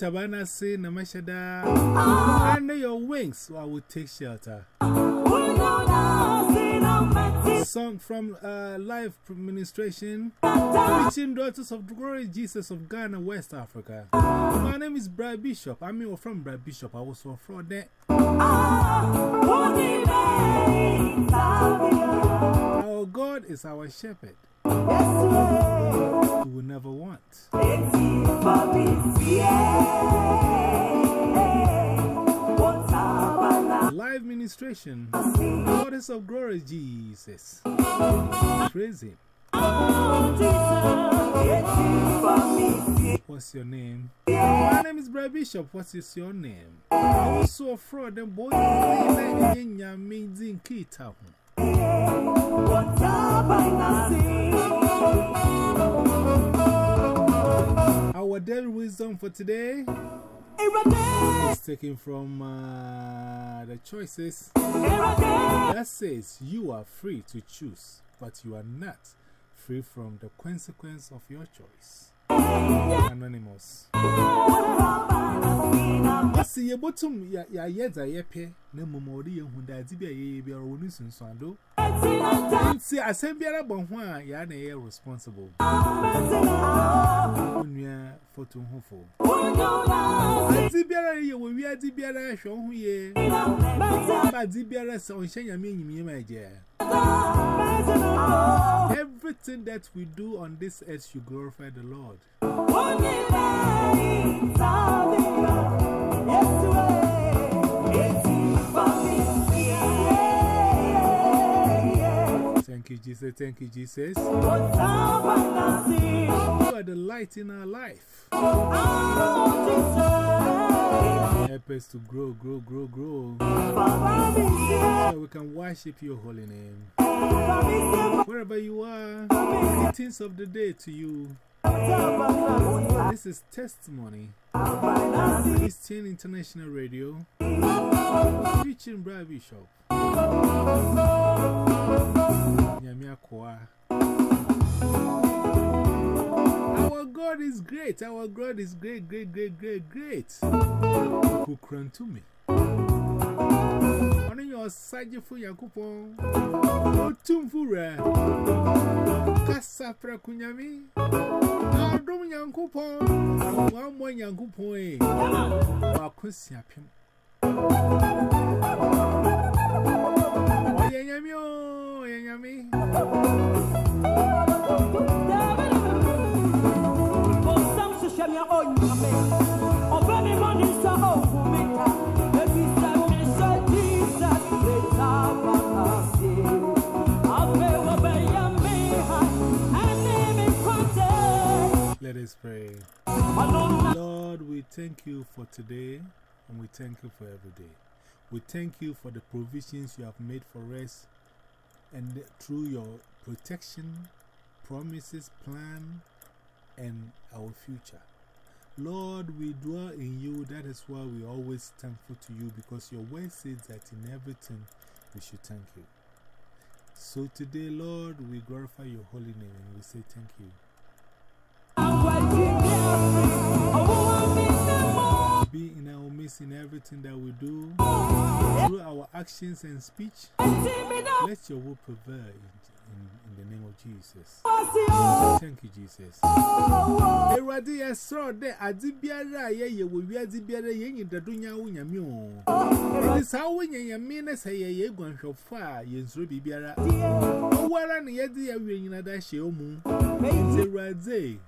Nasi Namashada. Under your wings, I will take shelter. Song from uh, live administration, preaching daughters of glory, Jesus of Ghana, West Africa. My name is Brad Bishop. I'm from Brad Bishop. I was from there. Our God is our shepherd. Will never want. Live ministration, Goddess of glory, Jesus. Praise Him. What's your name? My name is Braa Bishop. What is your name? I was so afraid that boy, you amazing key town. Our daily wisdom for today. Is taken from uh, the choices. That says you are free to choose, but you are not free from the consequence of your choice. Anonymous. See a bottom, ya yet a yepe, no more who died to be a year or listen swando. See, I said, Biara Bonhua, yana air responsible. Unya photo hopeful. Zibiara, you will be a Zibiara show who ye. But Zibiara, so shame you mean me, my dear. Everything that we do on this earth should glorify the Lord. Thank you, Jesus. Thank you, Jesus. You are the light in our life. Help us to grow, grow, grow, grow. So we can worship your holy name. Wherever you are, greetings of the day to you. This is Testimony, Christian International Radio, featuring Braa Bishop. Our God is great. Our God is great, great, great, great, great. Who cran to me? On your side for Yakupon, or Tumfura, Cassafra Kunyami, our Dom Yankupon, one more Yankupon, or Kusiapim. Let us pray. Lord, we thank you for today and we thank you for every day. We thank you for the provisions you have made for us and through your protection, promises, plan, and our future. Lord, we dwell in you. That is why we are always thankful to you because your word says that in everything we should thank you. So today, Lord, we glorify your holy name and we say thank you. Be in everything that we do, through our actions and speech. Let your will prevail in, in, in the name of Jesus. Thank you, Jesus. Eradi ya sro de adibiara ye ye wo wi adibiara ye nyi dadunya wo nyame o. Ni sa wo nyame na say ye ye gwanhwofo a ye nsuro bibiara. Owara ne ye di ya wi nyina da hye omu. Eradi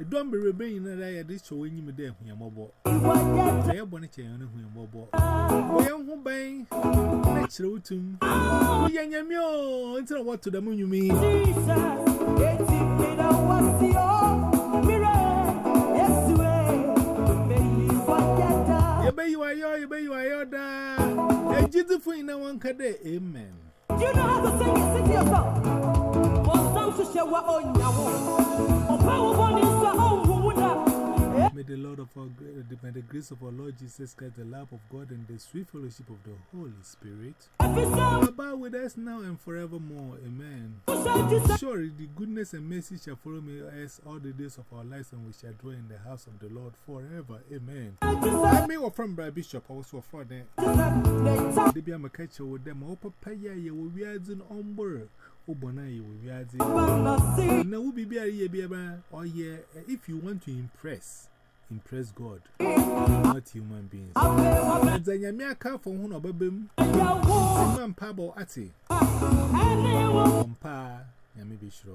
A dumb rebellion and I had this showing him a day, Yamobo. I have one chair on him, Bobo. We are home by next road to him. Young Yamio, until what to the moon you mean. Obey you are your, obey you are your da. A beautiful in one cade, amen. You know how to sing it, sing yourself. Or some to show what on your own. Or power. May the Lord of our, uh, may the grace of our Lord Jesus Christ, the love of God, and the sweet fellowship of the Holy Spirit abide with us now and forevermore. Amen. Surely the goodness and mercy shall follow me us all the days of our lives, and we shall dwell in the house of the Lord forever. Amen. I may from Braa Bishop, I was for that. The be a catcher with them, oh, papa, yeah, you will be be as in. Now, if you want to impress impress God, not human beings. May come from of them. Simon Pabo Ati. Sure.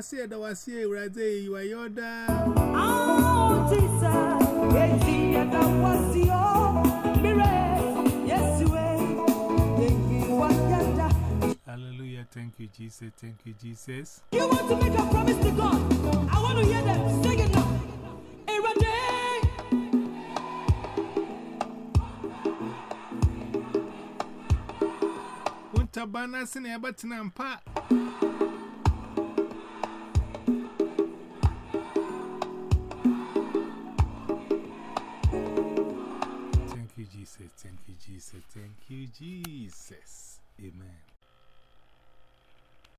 was here, that was here, right there, you are your dad. Jesus. Thank you, Jesus. You want to make a promise to God? I want to hear them sing it now. Every day. Untabana sine abatina mpa. Thank you, Jesus. Thank you, Jesus. Thank you, Jesus. Amen.